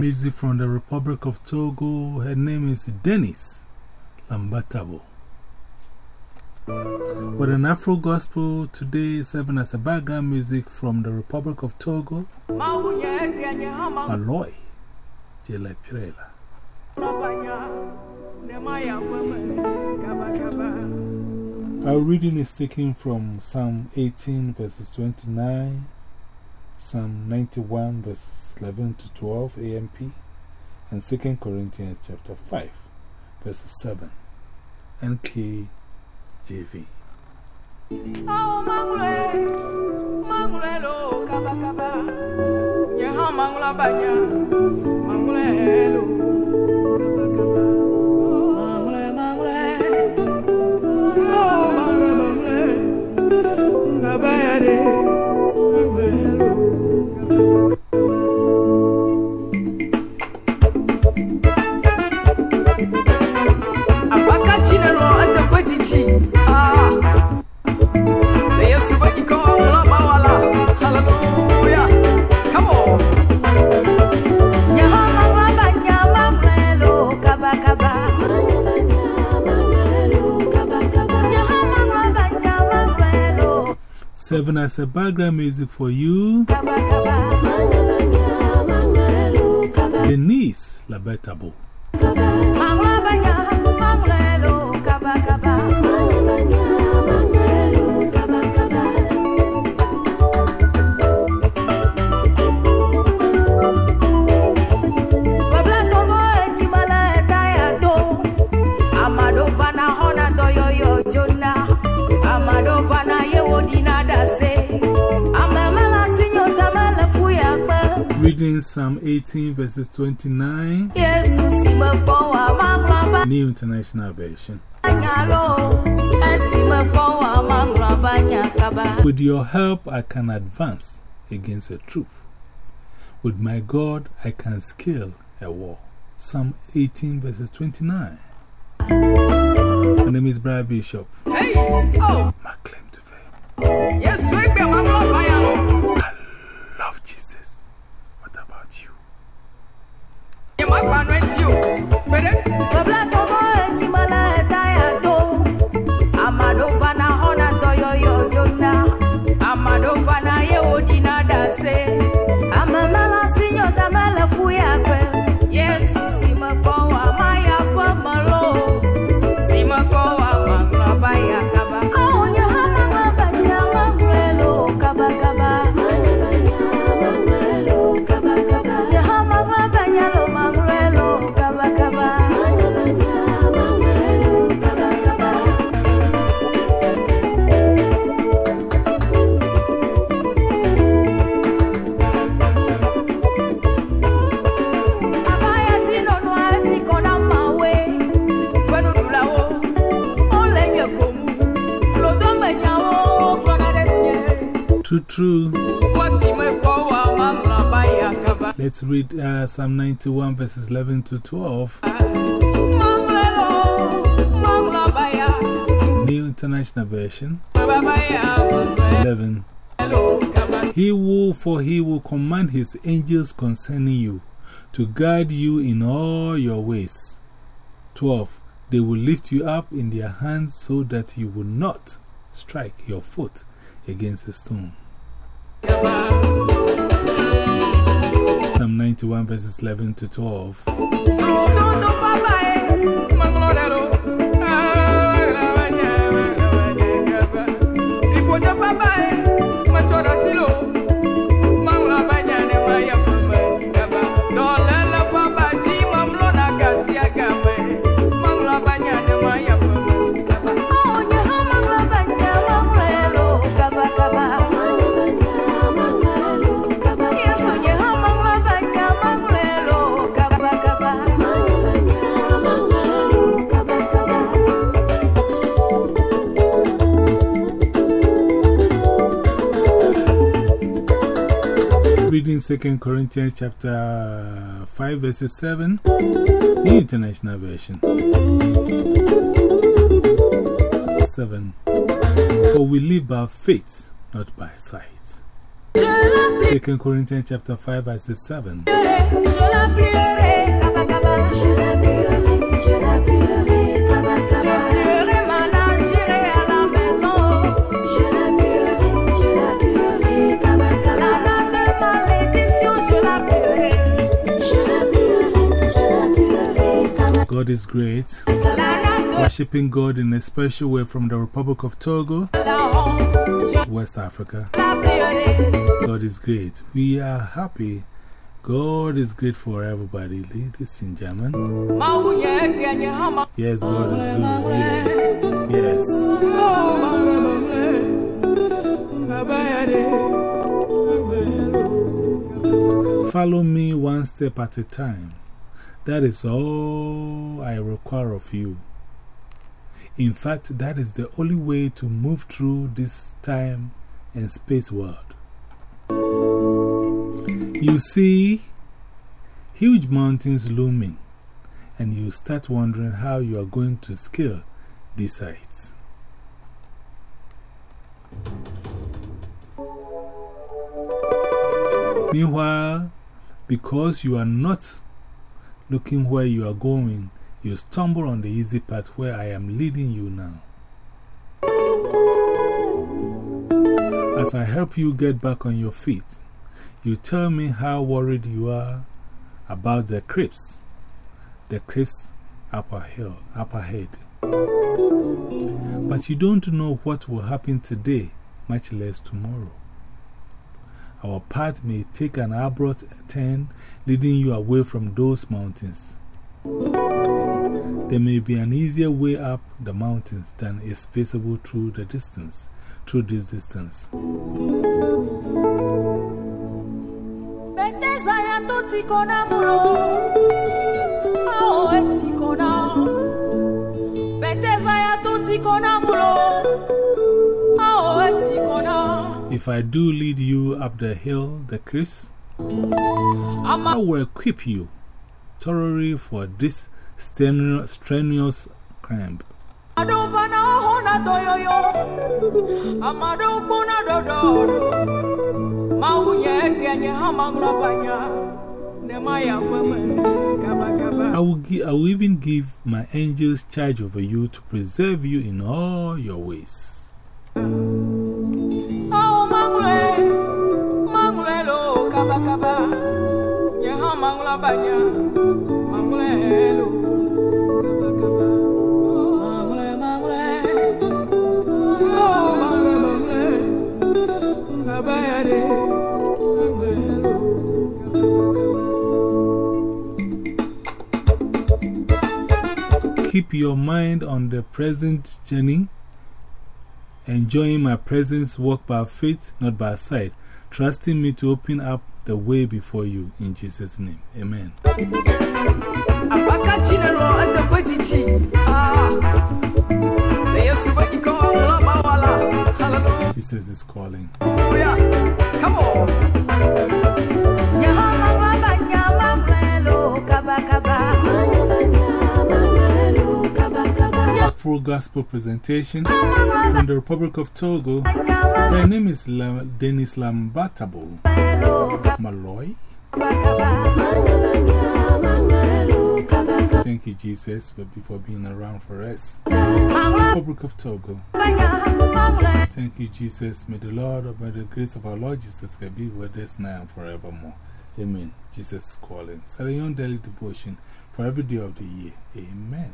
Music from the Republic of Togo. Her name is Dennis Lambatabo. With an Afro gospel today, serving as a background music from the Republic of Togo, Aloy Jela. Our reading is taken from Psalm 18, verses 29, Psalm 91, verses 11 to 12 AMP, and 2 Corinthians chapter 5, verses 7 NKJV. Oh, Serving as a background music for you, Denise Labetabo. Reading Psalm 18, verses 29, New International Version. With your help, I can advance against a troop. With my God, I can scale a wall. Psalm 18, verses 29. My name is Brian Bishop. Hey, oh, My claim to fame. yes, sweet True, true. Let's read uh, Psalm 91, verses 11 to 12. Manglelo. Manglo baya. New International Version. Baba baya. Manglelo 11. He will, for he will command his angels concerning you to guide you in all your ways. 12. They will lift you up in their hands so that you will not strike your foot against a stone. Psalm 91, verses 11 to 12. Eh. 2 Corinthians chapter 5, verses 7, New International Version. 7. For we live by faith, not by sight. 2 Corinthians chapter 5, verses 7. God is great. Worshipping God in a special way from the Republic of Togo, West Africa. God is great. We are happy. God is great for everybody, ladies and gentlemen. Yes, God is good. Yes. Follow me one step at a time. That is all I require of you. In fact, that is the only way to move through this time and space world. You see huge mountains looming, and you start wondering how you are going to scale these heights. Meanwhile, because you are not looking where you are going, you stumble on the easy path where I am leading you now. As I help you get back on your feet, you tell me how worried you are about the creeps, the creeps up, up ahead. But you don't know what will happen today, much less tomorrow. Our path may take an abrupt turn, leading you away from those mountains. There may be an easier way up the mountains than is visible through the distance, through this distance. If I do lead you up the hill, the cliffs, I will equip you thoroughly for this strenuous, strenuous climb. ado vana hona toyoyo. Amado bona dodo. Mawunye gwenye hamangla banya. Nemaya kweme. Kaba I will, I will even give my angels charge over you to preserve you in all your ways. Oh. Keep your mind on the present journey, enjoying my presence, walk by faith, not by sight, trusting me to open up the way before you. In Jesus' name, amen. Apaka chinelo ante kwetichi. Leyo suba iko ngla bawala. Hallelujah. Jesus is calling. Come on. Full gospel presentation from the Republic of Togo. My name is Denis Lambatabo kaba. Thank you, Jesus, for being around for us. Republic of Togo. Thank you, Jesus. May the Lord, may the grace of our Lord Jesus be with us now and forevermore. Amen. Jesus is calling. Sarah Young Daily Devotion for every day of the year. Amen.